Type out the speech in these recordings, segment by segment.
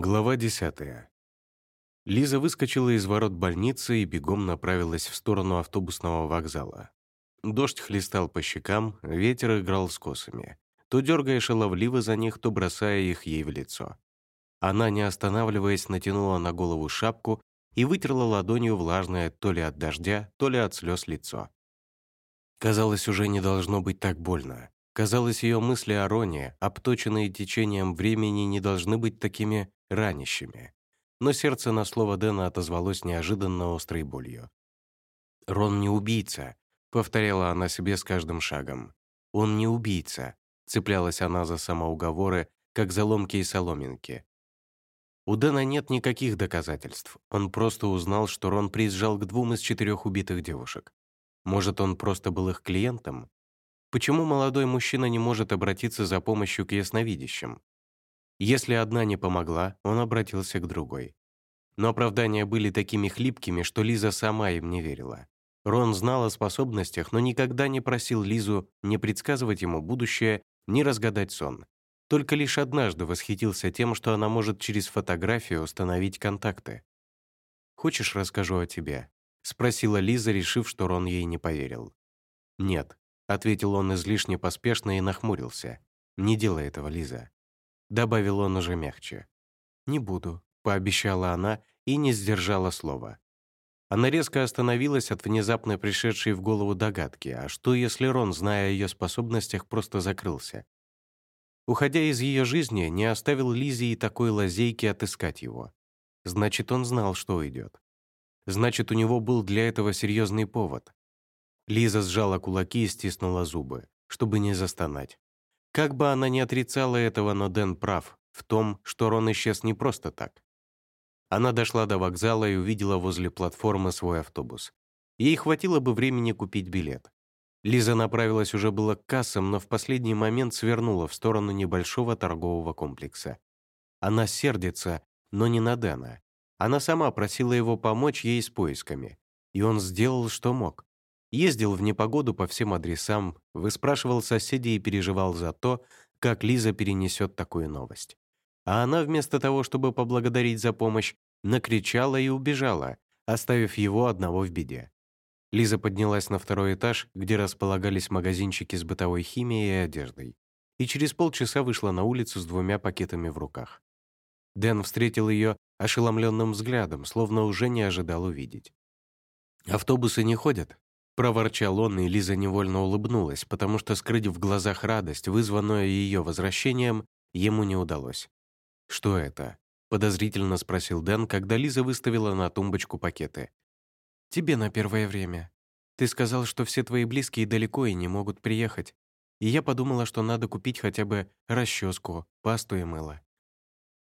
Глава 10. Лиза выскочила из ворот больницы и бегом направилась в сторону автобусного вокзала. Дождь хлестал по щекам, ветер играл с косами, то дергая шаловливо за них, то бросая их ей в лицо. Она, не останавливаясь, натянула на голову шапку и вытерла ладонью влажное то ли от дождя, то ли от слез лицо. Казалось, уже не должно быть так больно. Казалось, ее мысли о Роне, обточенные течением времени, не должны быть такими ранящими. Но сердце на слово Дэна отозвалось неожиданно острой болью. «Рон не убийца», — повторяла она себе с каждым шагом. «Он не убийца», — цеплялась она за самоуговоры, как за ломки и соломинки. У Дэна нет никаких доказательств. Он просто узнал, что Рон приезжал к двум из четырех убитых девушек. Может, он просто был их клиентом? Почему молодой мужчина не может обратиться за помощью к ясновидящим? Если одна не помогла, он обратился к другой. Но оправдания были такими хлипкими, что Лиза сама им не верила. Рон знал о способностях, но никогда не просил Лизу не предсказывать ему будущее, не разгадать сон. Только лишь однажды восхитился тем, что она может через фотографию установить контакты. «Хочешь, расскажу о тебе?» — спросила Лиза, решив, что Рон ей не поверил. «Нет», — ответил он излишне поспешно и нахмурился. «Не делай этого, Лиза добавил он уже мягче. «Не буду», — пообещала она и не сдержала слова. Она резко остановилась от внезапно пришедшей в голову догадки, а что, если Рон, зная о ее способностях, просто закрылся? Уходя из ее жизни, не оставил Лизе и такой лазейки отыскать его. Значит, он знал, что уйдет. Значит, у него был для этого серьезный повод. Лиза сжала кулаки и стиснула зубы, чтобы не застонать. Как бы она ни отрицала этого, но Дэн прав в том, что Рон исчез не просто так. Она дошла до вокзала и увидела возле платформы свой автобус. Ей хватило бы времени купить билет. Лиза направилась уже было к кассам, но в последний момент свернула в сторону небольшого торгового комплекса. Она сердится, но не на Дэна. Она сама просила его помочь ей с поисками. И он сделал, что мог. Ездил в непогоду по всем адресам, выспрашивал соседей и переживал за то, как Лиза перенесет такую новость. А она вместо того, чтобы поблагодарить за помощь, накричала и убежала, оставив его одного в беде. Лиза поднялась на второй этаж, где располагались магазинчики с бытовой химией и одеждой, и через полчаса вышла на улицу с двумя пакетами в руках. Дэн встретил ее ошеломленным взглядом, словно уже не ожидал увидеть. «Автобусы не ходят?» Проворчал он, и Лиза невольно улыбнулась, потому что скрыть в глазах радость, вызванную ее возвращением, ему не удалось. «Что это?» — подозрительно спросил Дэн, когда Лиза выставила на тумбочку пакеты. «Тебе на первое время. Ты сказал, что все твои близкие далеко и не могут приехать. И я подумала, что надо купить хотя бы расческу, пасту и мыло».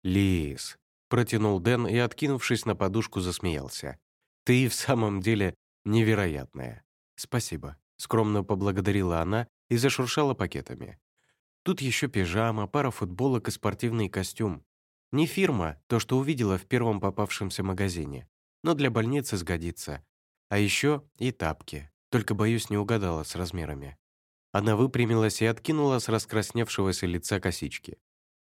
«Лиз», — протянул Дэн и, откинувшись на подушку, засмеялся. «Ты в самом деле невероятная». «Спасибо», — скромно поблагодарила она и зашуршала пакетами. «Тут еще пижама, пара футболок и спортивный костюм. Не фирма, то, что увидела в первом попавшемся магазине, но для больницы сгодится. А еще и тапки, только, боюсь, не угадала с размерами». Она выпрямилась и откинула с раскрасневшегося лица косички.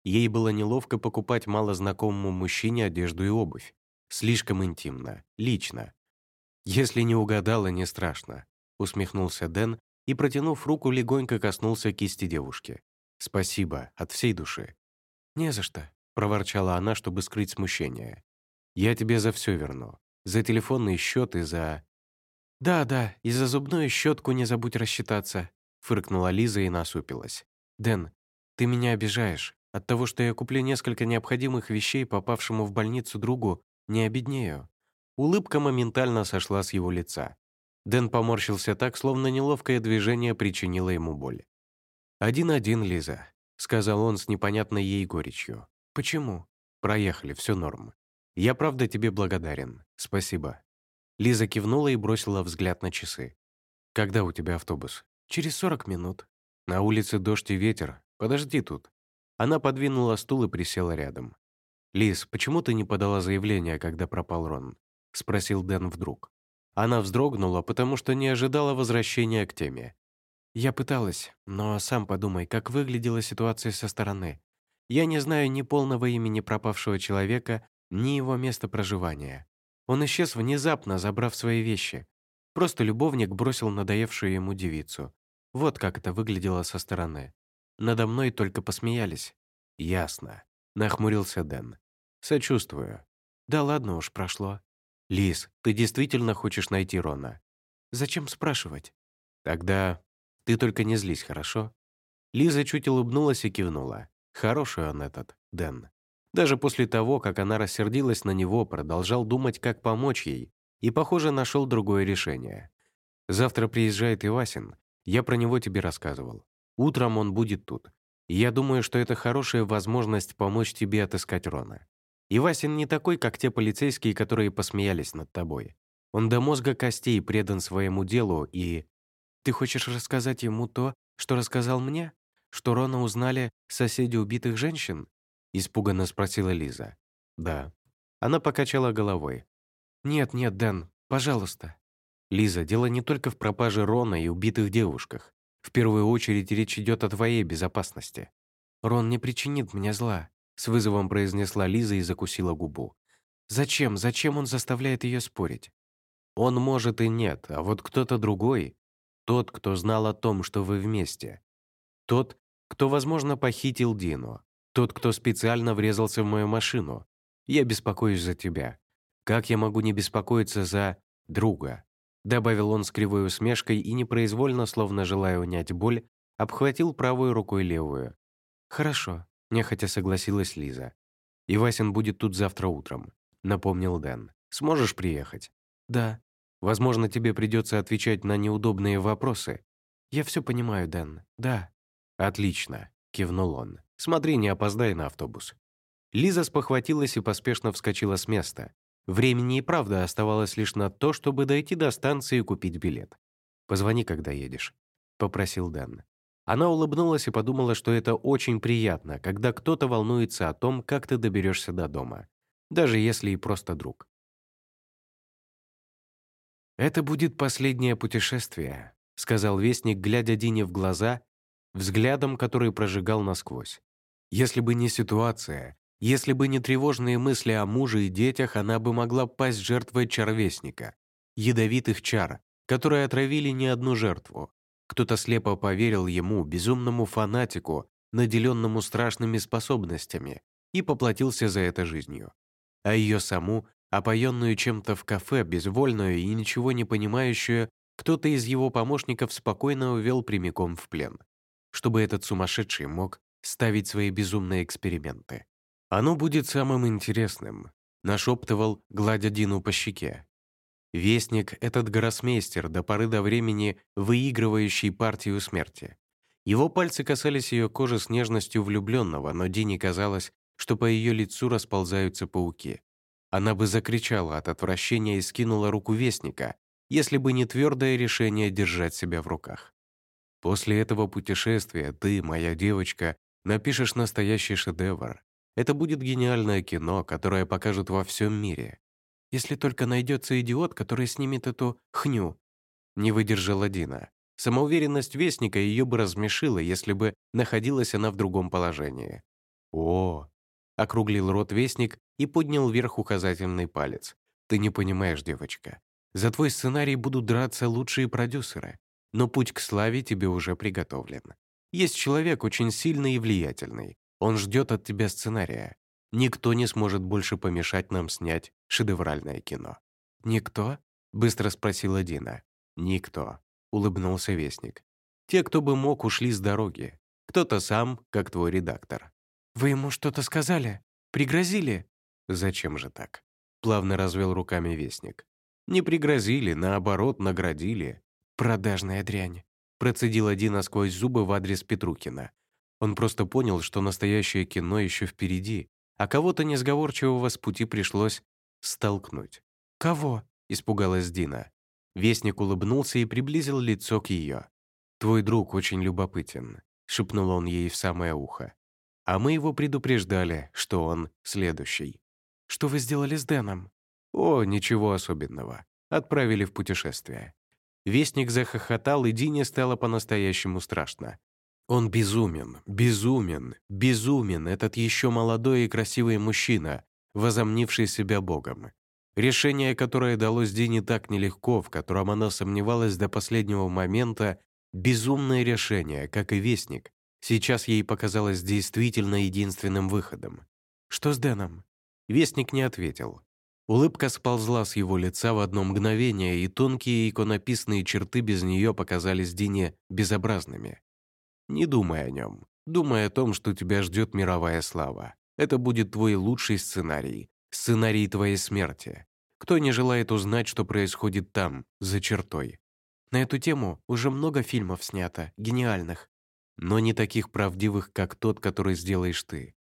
Ей было неловко покупать малознакомому мужчине одежду и обувь. Слишком интимно, лично. Если не угадала, не страшно усмехнулся Дэн и, протянув руку, легонько коснулся кисти девушки. «Спасибо, от всей души». «Не за что», — проворчала она, чтобы скрыть смущение. «Я тебе за все верну. За телефонный счет и за...» «Да, да, и за зубную щетку не забудь рассчитаться», — фыркнула Лиза и насупилась. «Дэн, ты меня обижаешь. От того, что я куплю несколько необходимых вещей попавшему в больницу другу, не обеднею». Улыбка моментально сошла с его лица. Дэн поморщился так, словно неловкое движение причинило ему боль. «Один-один, Лиза», — сказал он с непонятной ей горечью. «Почему?» «Проехали, все норм. Я правда тебе благодарен. Спасибо». Лиза кивнула и бросила взгляд на часы. «Когда у тебя автобус?» «Через сорок минут». «На улице дождь и ветер. Подожди тут». Она подвинула стул и присела рядом. «Лиз, почему ты не подала заявление, когда пропал Рон?» — спросил Дэн вдруг. Она вздрогнула, потому что не ожидала возвращения к теме. «Я пыталась, но сам подумай, как выглядела ситуация со стороны. Я не знаю ни полного имени пропавшего человека, ни его места проживания. Он исчез внезапно, забрав свои вещи. Просто любовник бросил надоевшую ему девицу. Вот как это выглядело со стороны. Надо мной только посмеялись. «Ясно», — нахмурился Дэн. «Сочувствую». «Да ладно уж, прошло». «Лис, ты действительно хочешь найти Рона?» «Зачем спрашивать?» «Тогда ты только не злись, хорошо?» Лиза чуть улыбнулась и кивнула. Хороший он этот, Дэн. Даже после того, как она рассердилась на него, продолжал думать, как помочь ей, и, похоже, нашел другое решение. «Завтра приезжает Ивасин. Я про него тебе рассказывал. Утром он будет тут. Я думаю, что это хорошая возможность помочь тебе отыскать Рона. Ивасин не такой, как те полицейские, которые посмеялись над тобой. Он до мозга костей предан своему делу и... Ты хочешь рассказать ему то, что рассказал мне? Что Рона узнали соседи убитых женщин? Испуганно спросила Лиза. Да. Она покачала головой. Нет, нет, Дэн, пожалуйста. Лиза, дело не только в пропаже Рона и убитых девушках. В первую очередь речь идет о твоей безопасности. Рон не причинит мне зла, с вызовом произнесла Лиза и закусила губу. Зачем, зачем он заставляет ее спорить? Он может и нет, а вот кто-то другой, тот, кто знал о том, что вы вместе. Тот, кто, возможно, похитил Дину. Тот, кто специально врезался в мою машину. Я беспокоюсь за тебя. Как я могу не беспокоиться за друга? Добавил он с кривой усмешкой и непроизвольно, словно желая унять боль, обхватил правой рукой левую. «Хорошо», — нехотя согласилась Лиза. «И Васин будет тут завтра утром», — напомнил Дэн. «Сможешь приехать?» «Да». «Возможно, тебе придется отвечать на неудобные вопросы». «Я все понимаю, Дэн. Да». «Отлично», — кивнул он. «Смотри, не опоздай на автобус». Лиза спохватилась и поспешно вскочила с места. Времени и правда оставалось лишь на то, чтобы дойти до станции и купить билет. «Позвони, когда едешь», — попросил Дэн. Она улыбнулась и подумала, что это очень приятно, когда кто-то волнуется о том, как ты доберешься до дома, даже если и просто друг. «Это будет последнее путешествие», — сказал Вестник, глядя Дине в глаза, взглядом, который прожигал насквозь. «Если бы не ситуация, если бы не тревожные мысли о муже и детях, она бы могла пасть жертвой чарвестника, ядовитых чар, которые отравили не одну жертву. Кто-то слепо поверил ему, безумному фанатику, наделенному страшными способностями, и поплатился за это жизнью. А ее саму, опоенную чем-то в кафе, безвольную и ничего не понимающую, кто-то из его помощников спокойно увел прямиком в плен, чтобы этот сумасшедший мог ставить свои безумные эксперименты. «Оно будет самым интересным», — нашептывал, гладя Дину по щеке. Вестник — этот гроссмейстер, до поры до времени выигрывающий партию смерти. Его пальцы касались ее кожи с нежностью влюбленного, но Дине казалось, что по ее лицу расползаются пауки. Она бы закричала от отвращения и скинула руку Вестника, если бы не твердое решение держать себя в руках. После этого путешествия ты, моя девочка, напишешь настоящий шедевр, это будет гениальное кино, которое покажут во всем мире. Если только найдется идиот, который снимет эту хню. Не выдержала Дина. Самоуверенность Вестника ее бы размешила, если бы находилась она в другом положении. «О!» — округлил рот Вестник и поднял вверх указательный палец. «Ты не понимаешь, девочка. За твой сценарий будут драться лучшие продюсеры, но путь к славе тебе уже приготовлен. Есть человек очень сильный и влиятельный. Он ждет от тебя сценария. Никто не сможет больше помешать нам снять шедевральное кино». «Никто?» — быстро спросила Дина. «Никто», — улыбнулся Вестник. «Те, кто бы мог, ушли с дороги. Кто-то сам, как твой редактор». «Вы ему что-то сказали? Пригрозили?» «Зачем же так?» — плавно развел руками Вестник. «Не пригрозили, наоборот, наградили». «Продажная дрянь», — процедила Дина сквозь зубы в адрес Петрукина. Он просто понял, что настоящее кино еще впереди, а кого-то несговорчивого с пути пришлось столкнуть. «Кого?» — испугалась Дина. Вестник улыбнулся и приблизил лицо к ее. «Твой друг очень любопытен», — шепнул он ей в самое ухо. «А мы его предупреждали, что он следующий». «Что вы сделали с Дэном?» «О, ничего особенного. Отправили в путешествие». Вестник захохотал, и Дине стало по-настоящему страшно. Он безумен, безумен, безумен, этот еще молодой и красивый мужчина, возомнивший себя Богом. Решение, которое далось Дине так нелегко, в котором она сомневалась до последнего момента, безумное решение, как и Вестник, сейчас ей показалось действительно единственным выходом. «Что с Дэном?» Вестник не ответил. Улыбка сползла с его лица в одно мгновение, и тонкие иконописные черты без нее показались Дине безобразными. «Не думай о нем. Думай о том, что тебя ждет мировая слава. Это будет твой лучший сценарий, сценарий твоей смерти. Кто не желает узнать, что происходит там, за чертой? На эту тему уже много фильмов снято, гениальных, но не таких правдивых, как тот, который сделаешь ты.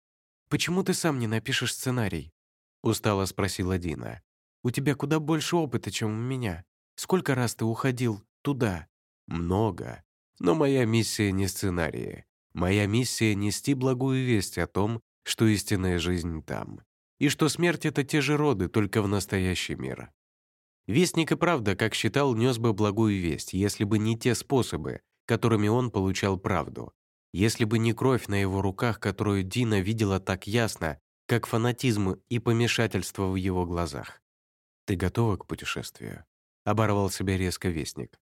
Почему ты сам не напишешь сценарий? Устало спросила Дина. «У тебя куда больше опыта, чем у меня. Сколько раз ты уходил туда?» «Много. Но моя миссия не сценарии. Моя миссия — нести благую весть о том, что истинная жизнь там. И что смерть — это те же роды, только в настоящий мир. Вестник и правда, как считал, нес бы благую весть, если бы не те способы, которыми он получал правду. Если бы не кровь на его руках, которую Дина видела так ясно, как фанатизм и помешательство в его глазах. «Ты готова к путешествию?» — оборвал себя резко вестник.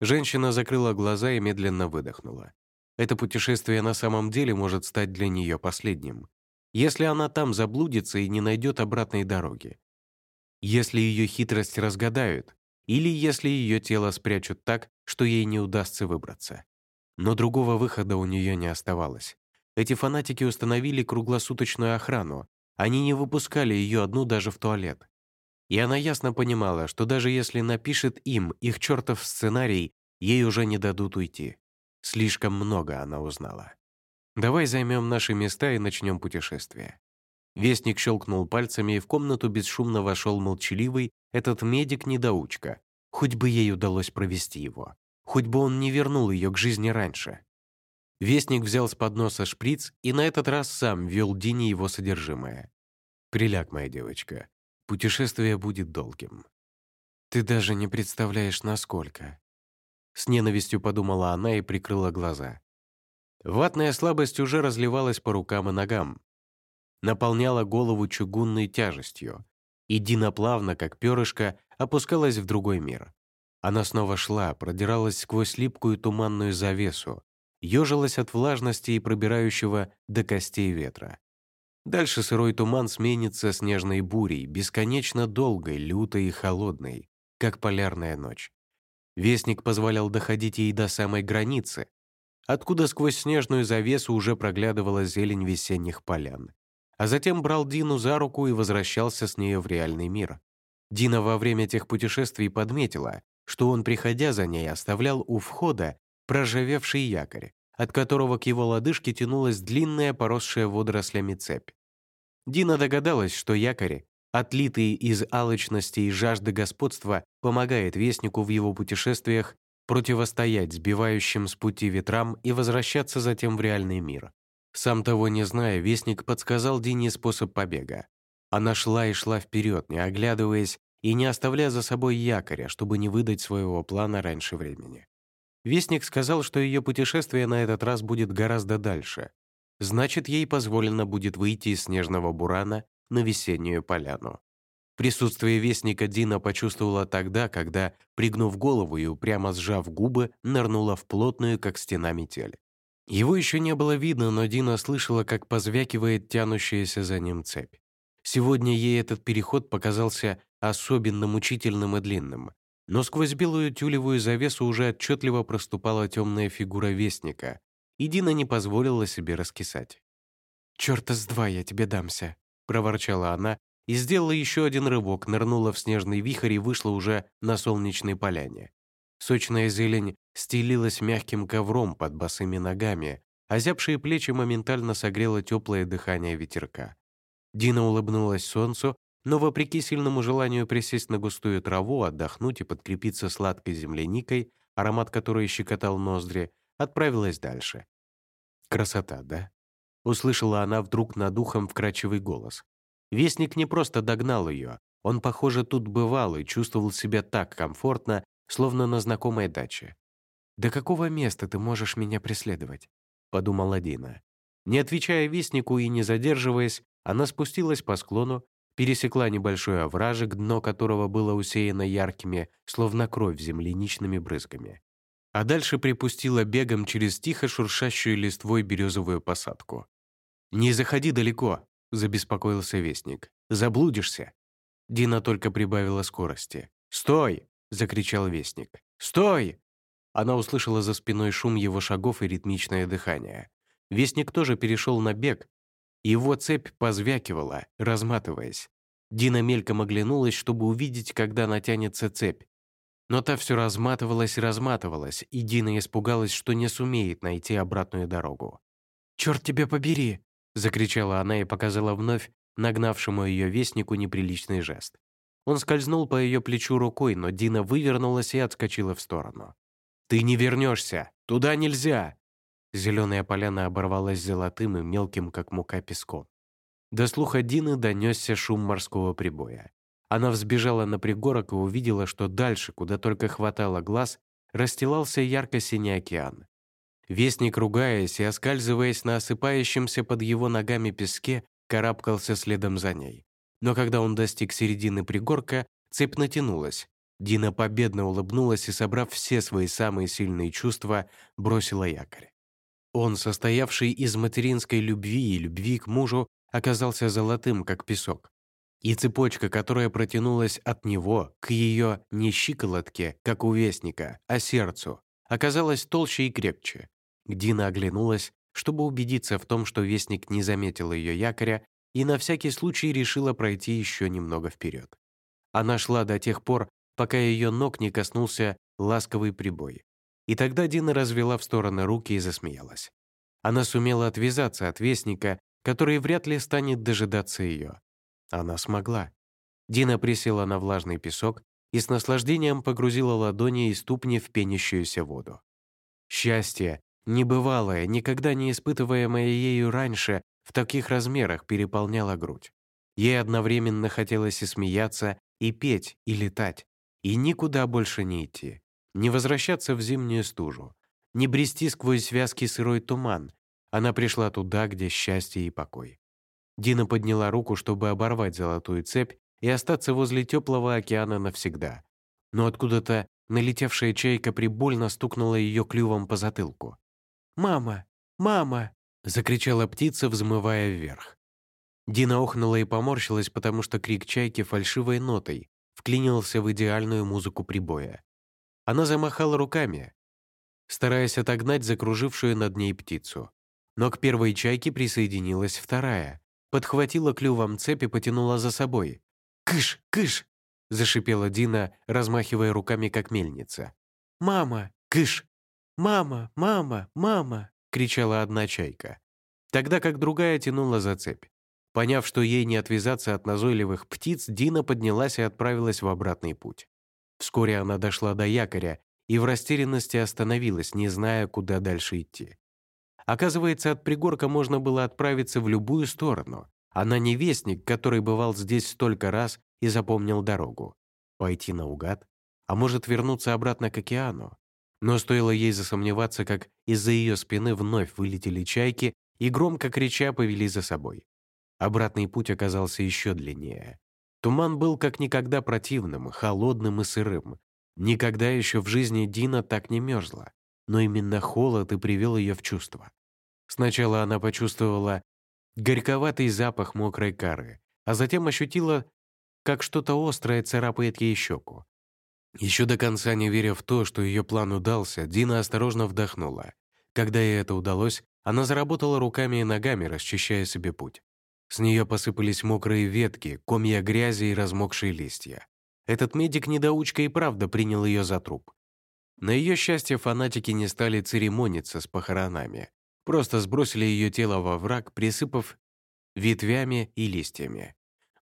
Женщина закрыла глаза и медленно выдохнула. Это путешествие на самом деле может стать для нее последним. Если она там заблудится и не найдет обратной дороги. Если ее хитрость разгадают, или если ее тело спрячут так, что ей не удастся выбраться. Но другого выхода у нее не оставалось. Эти фанатики установили круглосуточную охрану. Они не выпускали ее одну даже в туалет. И она ясно понимала, что даже если напишет им их чертов сценарий, ей уже не дадут уйти. Слишком много она узнала. «Давай займем наши места и начнем путешествие». Вестник щелкнул пальцами, и в комнату бесшумно вошел молчаливый этот медик-недоучка. Хоть бы ей удалось провести его. Хоть бы он не вернул ее к жизни раньше. Вестник взял с подноса шприц и на этот раз сам ввел Дине его содержимое. «Приляг, моя девочка. Путешествие будет долгим». «Ты даже не представляешь, насколько». С ненавистью подумала она и прикрыла глаза. Ватная слабость уже разливалась по рукам и ногам. Наполняла голову чугунной тяжестью. И Дина плавно, как перышко, опускалась в другой мир. Она снова шла, продиралась сквозь липкую туманную завесу, ежилась от влажности и пробирающего до костей ветра. Дальше сырой туман сменится снежной бурей, бесконечно долгой, лютой и холодной, как полярная ночь. Вестник позволял доходить ей до самой границы, откуда сквозь снежную завесу уже проглядывала зелень весенних полян. А затем брал Дину за руку и возвращался с нею в реальный мир. Дина во время тех путешествий подметила, что он, приходя за ней, оставлял у входа проржавевший якорь, от которого к его лодыжке тянулась длинная поросшая водорослями цепь. Дина догадалась, что якорь, отлитый из алчности и жажды господства, помогает вестнику в его путешествиях противостоять сбивающим с пути ветрам и возвращаться затем в реальный мир. Сам того не зная, вестник подсказал Дине способ побега. Она шла и шла вперед, не оглядываясь и не оставляя за собой якоря, чтобы не выдать своего плана раньше времени. Вестник сказал, что ее путешествие на этот раз будет гораздо дальше. Значит, ей позволено будет выйти из снежного бурана на весеннюю поляну. Присутствие Вестника Дина почувствовала тогда, когда, пригнув голову и упрямо сжав губы, нырнула в плотную, как стена, метель. Его еще не было видно, но Дина слышала, как позвякивает тянущаяся за ним цепь. Сегодня ей этот переход показался особенно мучительным и длинным. Но сквозь белую тюлевую завесу уже отчетливо проступала темная фигура вестника, и Дина не позволила себе раскисать. «Чёрта с два я тебе дамся», — проворчала она и сделала еще один рывок, нырнула в снежный вихрь и вышла уже на солнечной поляне. Сочная зелень стелилась мягким ковром под босыми ногами, а зябшие плечи моментально согрело теплое дыхание ветерка. Дина улыбнулась солнцу но вопреки сильному желанию присесть на густую траву, отдохнуть и подкрепиться сладкой земляникой, аромат которой щекотал ноздри, отправилась дальше. «Красота, да?» — услышала она вдруг над ухом вкрачивый голос. Вестник не просто догнал ее, он, похоже, тут бывал и чувствовал себя так комфортно, словно на знакомой даче. «До какого места ты можешь меня преследовать?» подумала Дина. Не отвечая вестнику и не задерживаясь, она спустилась по склону, пересекла небольшой овражек, дно которого было усеяно яркими, словно кровь земляничными брызгами. А дальше припустила бегом через тихо шуршащую листвой березовую посадку. «Не заходи далеко», — забеспокоился вестник. «Заблудишься». Дина только прибавила скорости. «Стой!» — закричал вестник. «Стой!» Она услышала за спиной шум его шагов и ритмичное дыхание. Вестник тоже перешел на бег. Его цепь позвякивала, разматываясь. Дина мельком оглянулась, чтобы увидеть, когда натянется цепь. Но та все разматывалась и разматывалась, и Дина испугалась, что не сумеет найти обратную дорогу. «Черт тебя побери!» — закричала она и показала вновь нагнавшему ее вестнику неприличный жест. Он скользнул по ее плечу рукой, но Дина вывернулась и отскочила в сторону. «Ты не вернешься! Туда нельзя!» Зеленая поляна оборвалась золотым и мелким, как мука, песком. До слуха Дины донесся шум морского прибоя. Она взбежала на пригорок и увидела, что дальше, куда только хватало глаз, расстилался ярко-синий океан. Вестник, ругаясь и оскальзываясь на осыпающемся под его ногами песке, карабкался следом за ней. Но когда он достиг середины пригорка, цепь натянулась. Дина победно улыбнулась и, собрав все свои самые сильные чувства, бросила якорь. Он, состоявший из материнской любви и любви к мужу, оказался золотым, как песок. И цепочка, которая протянулась от него к ее не щиколотке, как у вестника, а сердцу, оказалась толще и крепче. Дина оглянулась, чтобы убедиться в том, что вестник не заметил ее якоря и на всякий случай решила пройти еще немного вперед. Она шла до тех пор, пока ее ног не коснулся ласковый прибой. И тогда Дина развела в стороны руки и засмеялась. Она сумела отвязаться от вестника, который вряд ли станет дожидаться ее. Она смогла. Дина присела на влажный песок и с наслаждением погрузила ладони и ступни в пенящуюся воду. Счастье, небывалое, никогда не испытываемое ею раньше, в таких размерах переполняло грудь. Ей одновременно хотелось и смеяться, и петь, и летать, и никуда больше не идти, не возвращаться в зимнюю стужу, не брести сквозь связки сырой туман. Она пришла туда, где счастье и покой. Дина подняла руку, чтобы оборвать золотую цепь и остаться возле теплого океана навсегда. Но откуда-то налетевшая чайка прибольно стукнула ее клювом по затылку. «Мама! Мама!» — закричала птица, взмывая вверх. Дина охнула и поморщилась, потому что крик чайки фальшивой нотой вклинился в идеальную музыку прибоя. Она замахала руками, стараясь отогнать закружившую над ней птицу. Но к первой чайке присоединилась вторая, подхватила клювом цепь и потянула за собой. «Кыш! Кыш!» — зашипела Дина, размахивая руками, как мельница. «Мама! Кыш! «Мама! Мама! Мама!» — кричала одна чайка, тогда как другая тянула за цепь. Поняв, что ей не отвязаться от назойливых птиц, Дина поднялась и отправилась в обратный путь. Вскоре она дошла до якоря и в растерянности остановилась, не зная, куда дальше идти. Оказывается, от пригорка можно было отправиться в любую сторону. Она не вестник, который бывал здесь столько раз и запомнил дорогу. Пойти наугад? А может, вернуться обратно к океану? Но стоило ей засомневаться, как из-за ее спины вновь вылетели чайки и громко крича повели за собой. Обратный путь оказался еще длиннее. Туман был как никогда противным, холодным и сырым. Никогда еще в жизни Дина так не мерзла. Но именно холод и привел ее в чувство. Сначала она почувствовала горьковатый запах мокрой кары, а затем ощутила, как что-то острое царапает ей щеку. Еще до конца не веря в то, что ее план удался, Дина осторожно вдохнула. Когда ей это удалось, она заработала руками и ногами, расчищая себе путь. С нее посыпались мокрые ветки, комья грязи и размокшие листья. Этот медик-недоучка и правда принял ее за труп. На ее счастье фанатики не стали церемониться с похоронами. Просто сбросили ее тело во враг, присыпав ветвями и листьями.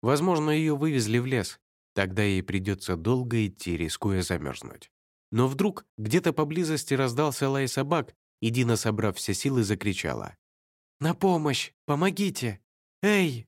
Возможно, ее вывезли в лес, Тогда ей придется долго идти, рискуя замерзнуть. Но вдруг где-то поблизости раздался лай собак, и Дина, собрав все силы, закричала. «На помощь! Помогите! Эй!»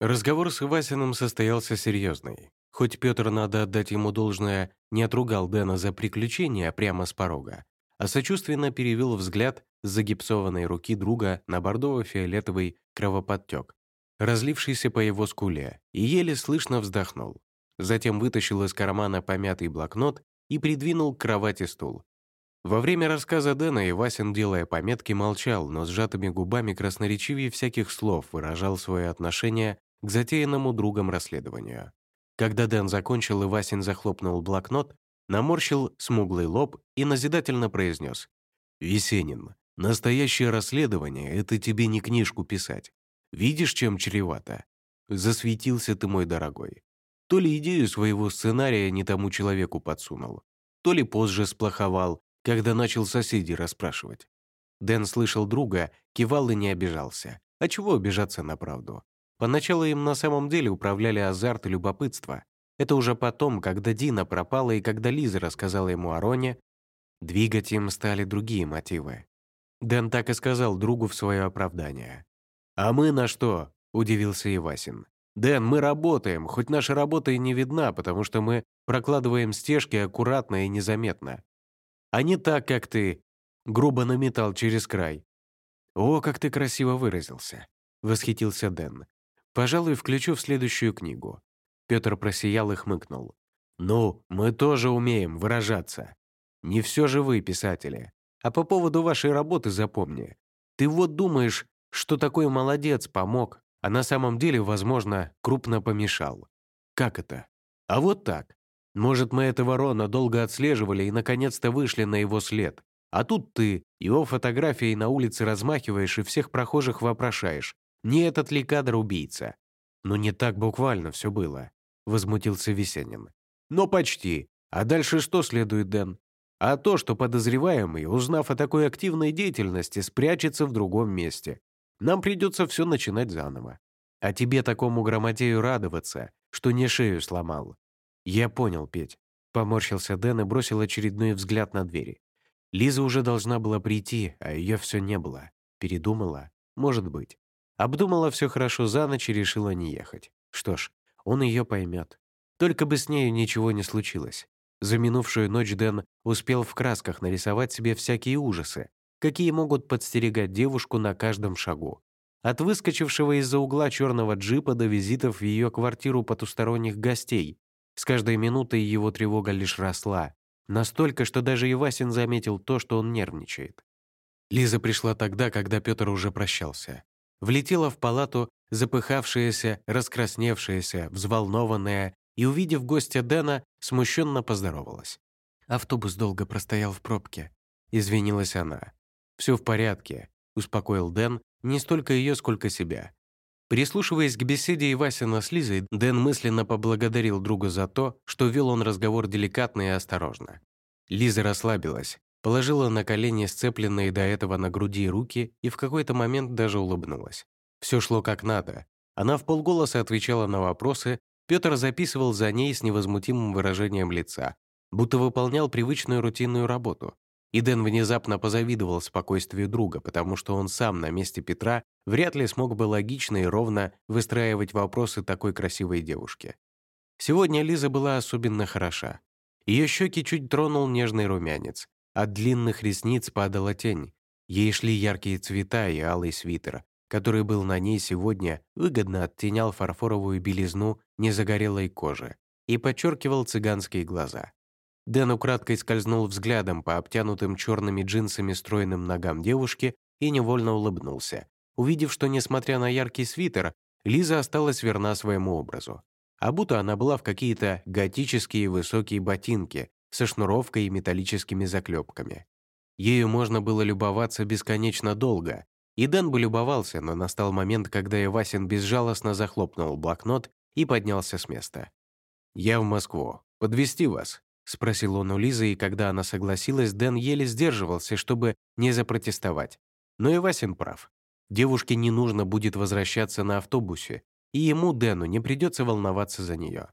Разговор с Васиным состоялся серьезный. Хоть Петр, надо отдать ему должное, не отругал Дэна за приключения прямо с порога. а сочувственно перевел взгляд с загипсованной руки друга на бордово-фиолетовый кровоподтек, разлившийся по его скуле, и еле слышно вздохнул. Затем вытащил из кармана помятый блокнот и придвинул к кровати стул. Во время рассказа Дэна Ивасин, делая пометки, молчал, но сжатыми губами красноречивее всяких слов выражал свое отношение к затеянному другом расследованию. Когда Дэн закончил, Ивасин захлопнул блокнот, наморщил смуглый лоб и назидательно произнес. «Весенин, настоящее расследование — это тебе не книжку писать. Видишь, чем чревато? Засветился ты, мой дорогой. То ли идею своего сценария не тому человеку подсунул, то ли позже сплоховал, когда начал соседей расспрашивать. Дэн слышал друга, кивал и не обижался. А чего обижаться на правду? Поначалу им на самом деле управляли азарт и любопытство. Это уже потом, когда Дина пропала и когда Лиза рассказала ему о Роне, двигать им стали другие мотивы. Дэн так и сказал другу в свое оправдание. «А мы на что?» – удивился Ивасин. «Дэн, мы работаем, хоть наша работа и не видна, потому что мы прокладываем стежки аккуратно и незаметно. А не так, как ты, грубо на металл через край». «О, как ты красиво выразился», — восхитился Дэн. «Пожалуй, включу в следующую книгу». Петр просиял и хмыкнул. «Ну, мы тоже умеем выражаться. Не все же вы, писатели. А по поводу вашей работы запомни. Ты вот думаешь, что такой молодец помог, а на самом деле, возможно, крупно помешал. Как это? А вот так. Может, мы этого Рона долго отслеживали и наконец-то вышли на его след. А тут ты его фотографией на улице размахиваешь и всех прохожих вопрошаешь, не этот ли кадр убийца? Ну не так буквально все было, возмутился Весенин. Но почти. А дальше что следует, Дэн? А то, что подозреваемый, узнав о такой активной деятельности, спрячется в другом месте. Нам придется все начинать заново. А тебе такому грамотею радоваться, что не шею сломал. Я понял, Петь. Поморщился Дэн и бросил очередной взгляд на двери. Лиза уже должна была прийти, а ее все не было. Передумала? Может быть. Обдумала все хорошо за ночь и решила не ехать. Что ж, он ее поймет. Только бы с нею ничего не случилось. За минувшую ночь Дэн успел в красках нарисовать себе всякие ужасы, какие могут подстерегать девушку на каждом шагу. От выскочившего из-за угла черного джипа до визитов в ее квартиру потусторонних гостей. С каждой минутой его тревога лишь росла. Настолько, что даже Ивасин заметил то, что он нервничает. Лиза пришла тогда, когда Петр уже прощался. Влетела в палату, запыхавшаяся, раскрасневшаяся, взволнованная, и, увидев гостя Дэна, смущенно поздоровалась. Автобус долго простоял в пробке. Извинилась она. «Все в порядке», — успокоил Дэн, не столько ее, сколько себя. Прислушиваясь к беседе Ивасина с Лизой, Дэн мысленно поблагодарил друга за то, что вел он разговор деликатно и осторожно. Лиза расслабилась, положила на колени сцепленные до этого на груди руки и в какой-то момент даже улыбнулась. Все шло как надо. Она в полголоса отвечала на вопросы, Петр записывал за ней с невозмутимым выражением лица, будто выполнял привычную рутинную работу. И Дэн внезапно позавидовал спокойствию друга, потому что он сам на месте Петра вряд ли смог бы логично и ровно выстраивать вопросы такой красивой девушки. Сегодня Лиза была особенно хороша. Ее щеки чуть тронул нежный румянец. От длинных ресниц падала тень. Ей шли яркие цвета и алый свитер, который был на ней сегодня, выгодно оттенял фарфоровую белизну незагорелой кожи и подчеркивал цыганские глаза. Дэн украдкой скользнул взглядом по обтянутым черными джинсами стройным ногам девушки и невольно улыбнулся, увидев, что, несмотря на яркий свитер, Лиза осталась верна своему образу. А будто она была в какие-то готические высокие ботинки со шнуровкой и металлическими заклепками. Ею можно было любоваться бесконечно долго, и Дэн бы любовался, но настал момент, когда Ивасин безжалостно захлопнул блокнот и поднялся с места. «Я в Москву. Подвести вас?» — спросил он у Лизы, и когда она согласилась, Дэн еле сдерживался, чтобы не запротестовать. Но и Васин прав. Девушке не нужно будет возвращаться на автобусе, и ему, Дэну, не придется волноваться за нее.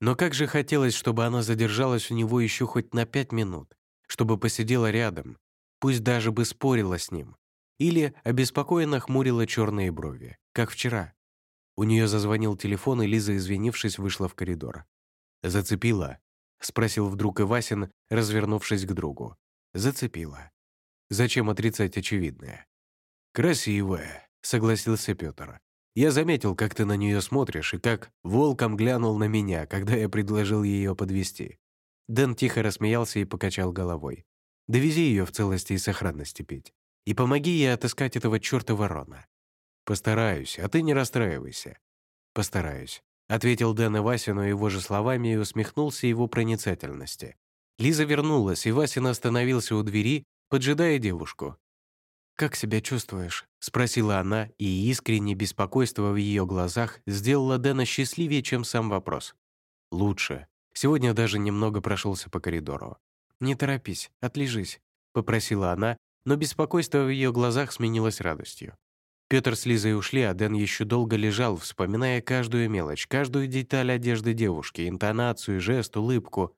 Но как же хотелось, чтобы она задержалась у него еще хоть на пять минут, чтобы посидела рядом, пусть даже бы спорила с ним, или обеспокоенно хмурила черные брови, как вчера. У нее зазвонил телефон, и Лиза, извинившись, вышла в коридор. Зацепила, — спросил вдруг Ивасин, развернувшись к другу. Зацепила. Зачем отрицать очевидное? «Красивая», — согласился Петр. «Я заметил, как ты на нее смотришь, и как волком глянул на меня, когда я предложил ее подвести. Дэн тихо рассмеялся и покачал головой. «Довези ее в целости и сохранности, Петь. И помоги ей отыскать этого черта ворона». «Постараюсь, а ты не расстраивайся». «Постараюсь», — ответил Дэн и Васину его же словами и усмехнулся его проницательности. Лиза вернулась, и Васин остановился у двери, поджидая девушку. «Как себя чувствуешь?» — спросила она, и искреннее беспокойство в ее глазах сделало Дэна счастливее, чем сам вопрос. «Лучше. Сегодня даже немного прошелся по коридору. «Не торопись, отлежись», — попросила она, но беспокойство в ее глазах сменилось радостью. Петр с Лизой ушли, а Дэн еще долго лежал, вспоминая каждую мелочь, каждую деталь одежды девушки, интонацию, жест, улыбку.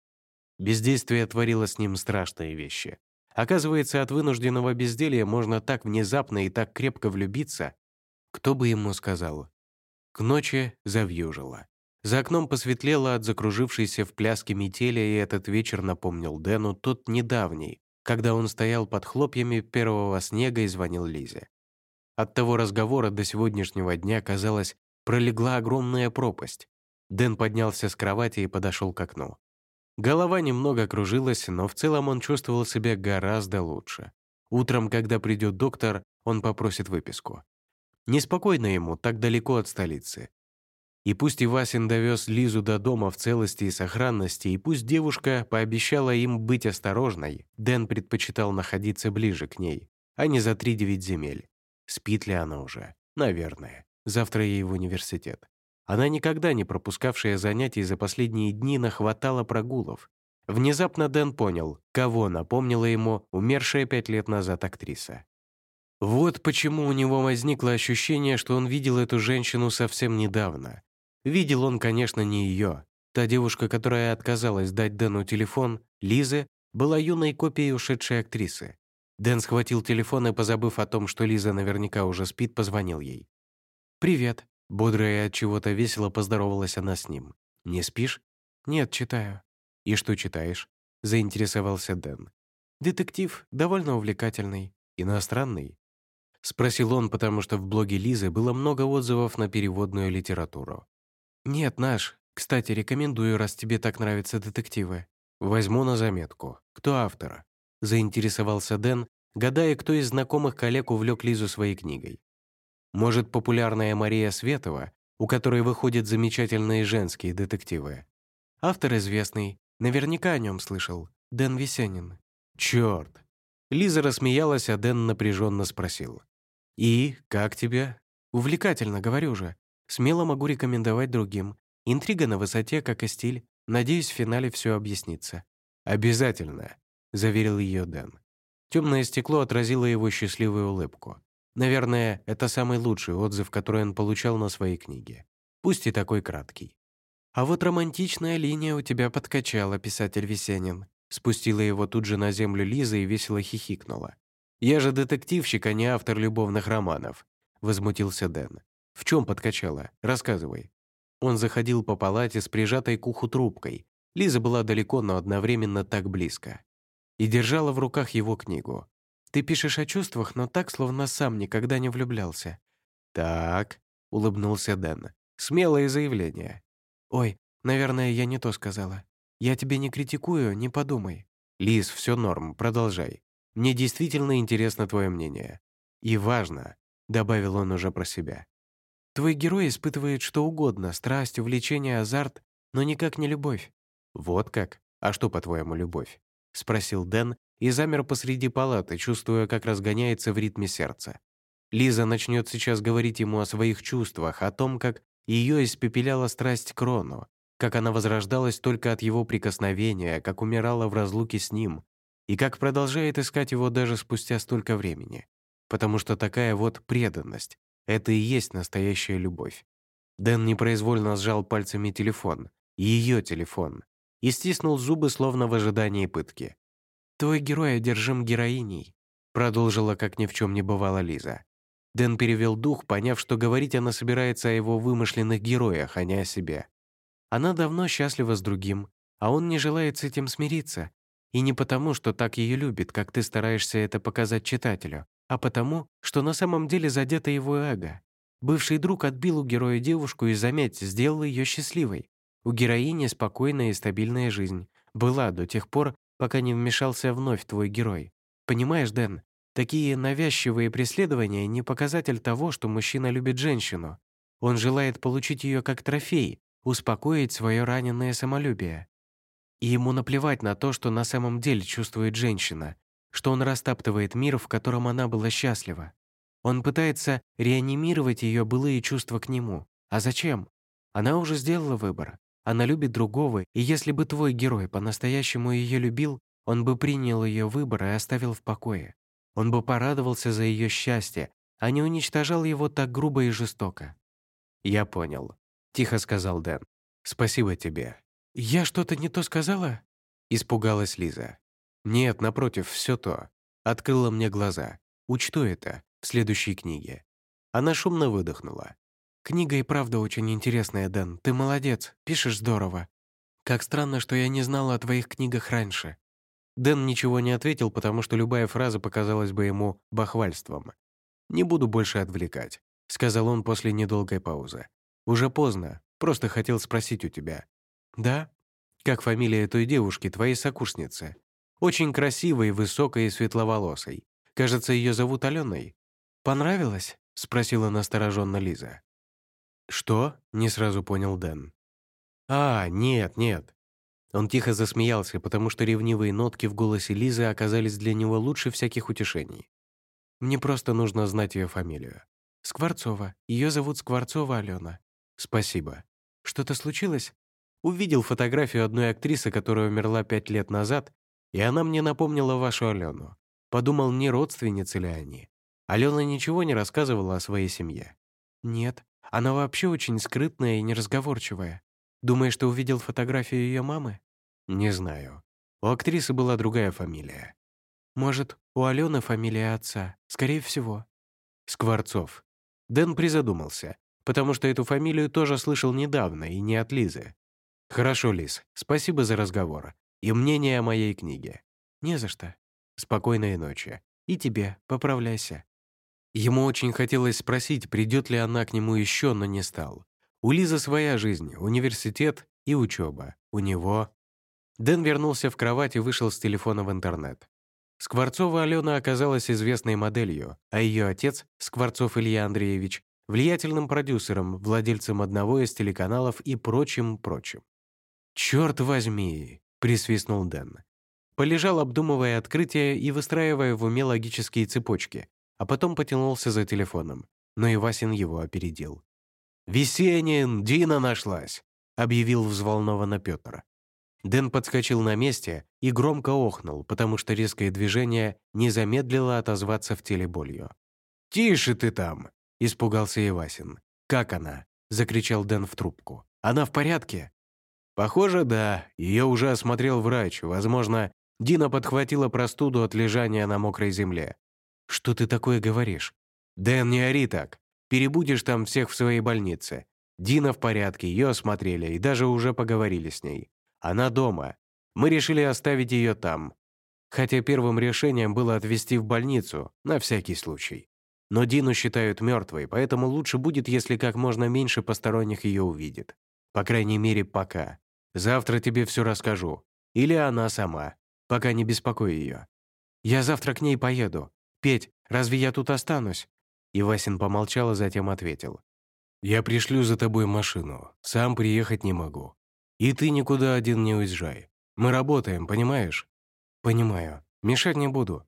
Бездействие творило с ним страшные вещи. Оказывается, от вынужденного безделья можно так внезапно и так крепко влюбиться. Кто бы ему сказал? К ночи завьюжило. За окном посветлело от закружившейся в пляске метели, и этот вечер напомнил Дэну тот недавний, когда он стоял под хлопьями первого снега и звонил Лизе. От того разговора до сегодняшнего дня, казалось, пролегла огромная пропасть. Дэн поднялся с кровати и подошел к окну. Голова немного кружилась, но в целом он чувствовал себя гораздо лучше. Утром, когда придет доктор, он попросит выписку. Неспокойно ему, так далеко от столицы. И пусть Ивасин довез Лизу до дома в целости и сохранности, и пусть девушка пообещала им быть осторожной, Дэн предпочитал находиться ближе к ней, а не за три девять земель. Спит ли она уже? Наверное. Завтра ей в университет. Она никогда не пропускавшая занятий за последние дни нахватала прогулов. Внезапно Дэн понял, кого напомнила ему умершая пять лет назад актриса. Вот почему у него возникло ощущение, что он видел эту женщину совсем недавно, Видел он, конечно, не ее. Та девушка, которая отказалась дать Дэну телефон, Лиза, была юной копией ушедшей актрисы. Дэн схватил телефон и, позабыв о том, что Лиза наверняка уже спит, позвонил ей. «Привет», — бодрая от чего-то весело поздоровалась она с ним. «Не спишь?» «Нет, читаю». «И что читаешь?» — заинтересовался Дэн. «Детектив, довольно увлекательный. Иностранный?» Спросил он, потому что в блоге Лизы было много отзывов на переводную литературу. «Нет, наш. Кстати, рекомендую, раз тебе так нравятся детективы. Возьму на заметку. Кто автора?» Заинтересовался Дэн, гадая, кто из знакомых коллег увлек Лизу своей книгой. «Может, популярная Мария Светова, у которой выходят замечательные женские детективы?» «Автор известный. Наверняка о нем слышал. Дэн Весенин». «Черт!» Лиза рассмеялась, а Дэн напряженно спросил. «И, как тебе?» «Увлекательно, говорю же. Смело могу рекомендовать другим. Интрига на высоте, как и стиль. Надеюсь, в финале все объяснится». «Обязательно», — заверил ее Дэн. Темное стекло отразило его счастливую улыбку. Наверное, это самый лучший отзыв, который он получал на своей книге. Пусть и такой краткий. «А вот романтичная линия у тебя подкачала, писатель Весенин», спустила его тут же на землю Лиза и весело хихикнула. «Я же детективщик, а не автор любовных романов», — возмутился Дэн. «В чем подкачала? Рассказывай». Он заходил по палате с прижатой к уху трубкой. Лиза была далеко, но одновременно так близко. И держала в руках его книгу. «Ты пишешь о чувствах, но так, словно сам никогда не влюблялся». «Так», — улыбнулся Дэн. «Смелое заявление». «Ой, наверное, я не то сказала. Я тебе не критикую, не подумай». «Лиз, все норм, продолжай. Мне действительно интересно твое мнение. И важно», — добавил он уже про себя. Твой герой испытывает что угодно, страсть, увлечение, азарт, но никак не любовь». «Вот как? А что, по-твоему, любовь?» — спросил Дэн и замер посреди палаты, чувствуя, как разгоняется в ритме сердца. Лиза начнет сейчас говорить ему о своих чувствах, о том, как ее испепеляла страсть к Рону, как она возрождалась только от его прикосновения, как умирала в разлуке с ним, и как продолжает искать его даже спустя столько времени. Потому что такая вот преданность, это и есть настоящая любовь. Дэн непроизвольно сжал пальцами телефон, ее телефон, и стиснул зубы, словно в ожидании пытки. «Твой герой одержим героиней», продолжила, как ни в чем не бывало Лиза. Дэн перевел дух, поняв, что говорить она собирается о его вымышленных героях, а не о себе. Она давно счастлива с другим, а он не желает с этим смириться. И не потому, что так ее любит, как ты стараешься это показать читателю, а потому, что на самом деле задето его эго. Бывший друг отбил у героя девушку и, заметь, сделал ее счастливой. У героини спокойная и стабильная жизнь. Была до тех пор, пока не вмешался вновь твой герой. Понимаешь, Дэн, такие навязчивые преследования не показатель того, что мужчина любит женщину. Он желает получить ее как трофей, успокоить свое раненое самолюбие. И ему наплевать на то, что на самом деле чувствует женщина, что он растаптывает мир, в котором она была счастлива. Он пытается реанимировать ее былые чувства к нему. А зачем? Она уже сделала выбор. Она любит другого, и если бы твой герой по-настоящему ее любил, он бы принял ее выбор и оставил в покое. Он бы порадовался за ее счастье, а не уничтожал его так грубо и жестоко. «Я понял», — тихо сказал Дэн. «Спасибо тебе». «Я что-то не то сказала?» — испугалась Лиза. «Нет, напротив, все то. Открыла мне глаза. Учту это в следующей книге». Она шумно выдохнула. «Книга и правда очень интересная, Дэн. Ты молодец, пишешь здорово. Как странно, что я не знала о твоих книгах раньше». Дэн ничего не ответил, потому что любая фраза показалась бы ему бахвальством. «Не буду больше отвлекать», — сказал он после недолгой паузы. «Уже поздно. Просто хотел спросить у тебя». «Да? Как фамилия той девушки, твоей сокурсницы?» Очень красивой, высокой и светловолосой. Кажется, ее зовут Аленой. «Понравилось?» — спросила настороженно Лиза. «Что?» — не сразу понял Дэн. «А, нет, нет». Он тихо засмеялся, потому что ревнивые нотки в голосе Лизы оказались для него лучше всяких утешений. «Мне просто нужно знать ее фамилию. Скворцова. Ее зовут Скворцова Алена. Спасибо. Что-то случилось?» Увидел фотографию одной актрисы, которая умерла пять лет назад, и она мне напомнила вашу Алену. Подумал, не родственницы ли они. Алена ничего не рассказывала о своей семье. Нет, она вообще очень скрытная и неразговорчивая. Думаешь, что увидел фотографию ее мамы? Не знаю. У актрисы была другая фамилия. Может, у Алены фамилия отца? Скорее всего. Скворцов. Дэн призадумался, потому что эту фамилию тоже слышал недавно и не от Лизы. «Хорошо, Лиз, спасибо за разговор и мнение о моей книге. Не за что. Спокойной ночи. И тебе, поправляйся». Ему очень хотелось спросить, придет ли она к нему еще, но не стал. У Лизы своя жизнь, университет и учеба. У него... Дэн вернулся в кровать и вышел с телефона в интернет. Скворцова Алена оказалась известной моделью, а ее отец, Скворцов Илья Андреевич, влиятельным продюсером, владельцем одного из телеканалов и прочим-прочим. «Черт возьми!» присвистнул Дэн. Полежал, обдумывая открытие и выстраивая в уме логические цепочки, а потом потянулся за телефоном, но и Васин его опередил. «Весенин, Дина нашлась!» — объявил взволнованно Петр. Дэн подскочил на месте и громко охнул, потому что резкое движение не замедлило отозваться в теле болью. «Тише ты там!» — испугался Ивасин. «Как она?» — закричал Дэн в трубку. «Она в порядке?» Похоже, да. Ее уже осмотрел врач. Возможно, Дина подхватила простуду от лежания на мокрой земле. Что ты такое говоришь? Дэн, не ори так. Перебудешь там всех в своей больнице. Дина в порядке, ее осмотрели и даже уже поговорили с ней. Она дома. Мы решили оставить ее там. Хотя первым решением было отвезти в больницу, на всякий случай. Но Дину считают мертвой, поэтому лучше будет, если как можно меньше посторонних ее увидит. По крайней мере, пока. Завтра тебе все расскажу. Или она сама. Пока не беспокой ее. Я завтра к ней поеду. Петь, разве я тут останусь?» И Васин помолчал, а затем ответил. «Я пришлю за тобой машину. Сам приехать не могу. И ты никуда один не уезжай. Мы работаем, понимаешь?» «Понимаю. Мешать не буду».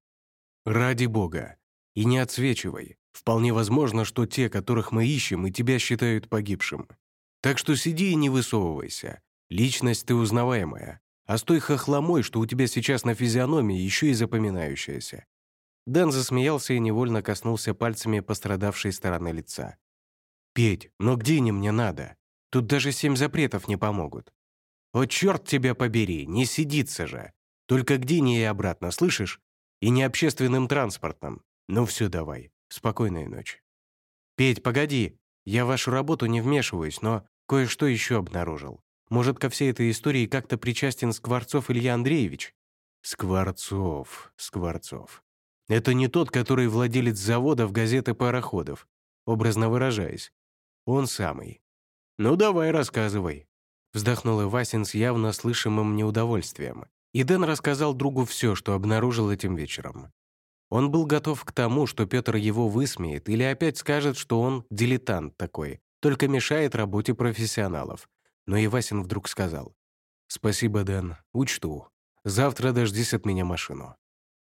«Ради бога. И не отсвечивай. Вполне возможно, что те, которых мы ищем, и тебя считают погибшим. Так что сиди и не высовывайся. Личность ты узнаваемая, а с той хохломой, что у тебя сейчас на физиономии, еще и запоминающаяся». Дэн засмеялся и невольно коснулся пальцами пострадавшей стороны лица. «Петь, но где не мне надо? Тут даже семь запретов не помогут». «О, черт тебя побери, не сидится же! Только к Дине и обратно, слышишь? И не общественным транспортом. Ну все, давай. Спокойной ночи». «Петь, погоди, я в вашу работу не вмешиваюсь, но кое-что еще обнаружил. Может, ко всей этой истории как-то причастен Скворцов Илья Андреевич? Скворцов, Скворцов. Это не тот, который владелец заводов, газет и пароходов, образно выражаясь. Он самый. Ну давай, рассказывай. Вздохнул Ивасин с явно слышимым неудовольствием. И Дэн рассказал другу все, что обнаружил этим вечером. Он был готов к тому, что Петр его высмеет или опять скажет, что он дилетант такой, только мешает работе профессионалов. Но Ивасин вдруг сказал. «Спасибо, Дэн, учту. Завтра дождись от меня машину».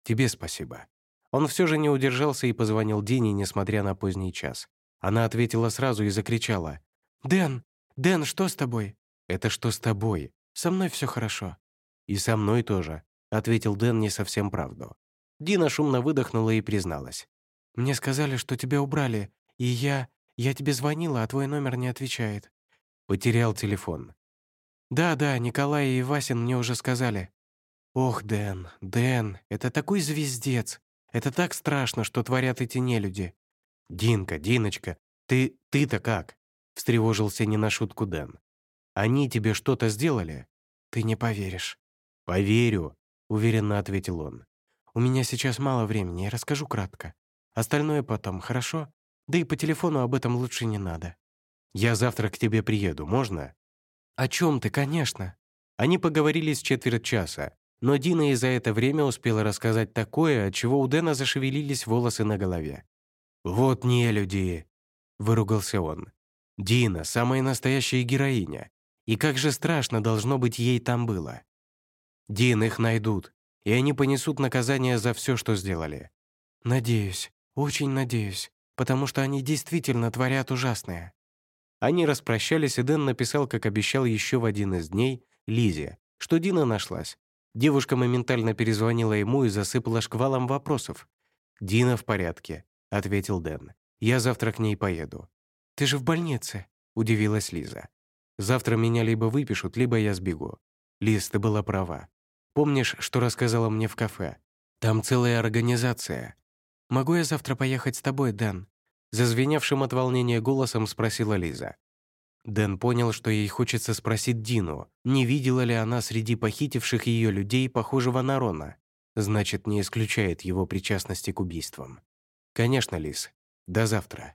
«Тебе спасибо». Он все же не удержался и позвонил Дине, несмотря на поздний час. Она ответила сразу и закричала. «Дэн, Дэн, что с тобой?» «Это что с тобой? Со мной все хорошо». «И со мной тоже», — ответил Дэн не совсем правду. Дина шумно выдохнула и призналась. «Мне сказали, что тебя убрали, и я... Я тебе звонила, а твой номер не отвечает». Потерял телефон. «Да-да, Николай и Васин мне уже сказали». «Ох, Дэн, Дэн, это такой звездец. Это так страшно, что творят эти нелюди». «Динка, Диночка, ты... ты-то как?» встревожился не на шутку Дэн. Они тебе что-то сделали?» «Ты не поверишь». «Поверю», — уверенно ответил он. «У меня сейчас мало времени, я расскажу кратко. Остальное потом, хорошо? Да и по телефону об этом лучше не надо». «Я завтра к тебе приеду, можно?» «О чем ты, конечно?» Они поговорили с четверть часа, но Дина и за это время успела рассказать такое, от чего у Дэна зашевелились волосы на голове. «Вот не люди!» — выругался он. «Дина — самая настоящая героиня. И как же страшно должно быть ей там было. Дин, их найдут, и они понесут наказание за все, что сделали. Надеюсь, очень надеюсь, потому что они действительно творят ужасное. Они распрощались, и Дэн написал, как обещал еще в один из дней, Лизе, что Дина нашлась. Девушка моментально перезвонила ему и засыпала шквалом вопросов. «Дина в порядке», — ответил Дэн. «Я завтра к ней поеду». «Ты же в больнице», — удивилась Лиза. Завтра меня либо выпишут, либо я сбегу. Лиз, ты была права. Помнишь, что рассказала мне в кафе? Там целая организация. Могу я завтра поехать с тобой, Дэн? Зазвеневшим от волнения голосом спросила Лиза. Дэн понял, что ей хочется спросить Дину, не видела ли она среди похитивших ее людей похожего на Рона. Значит, не исключает его причастности к убийствам. «Конечно, Лиз. До завтра».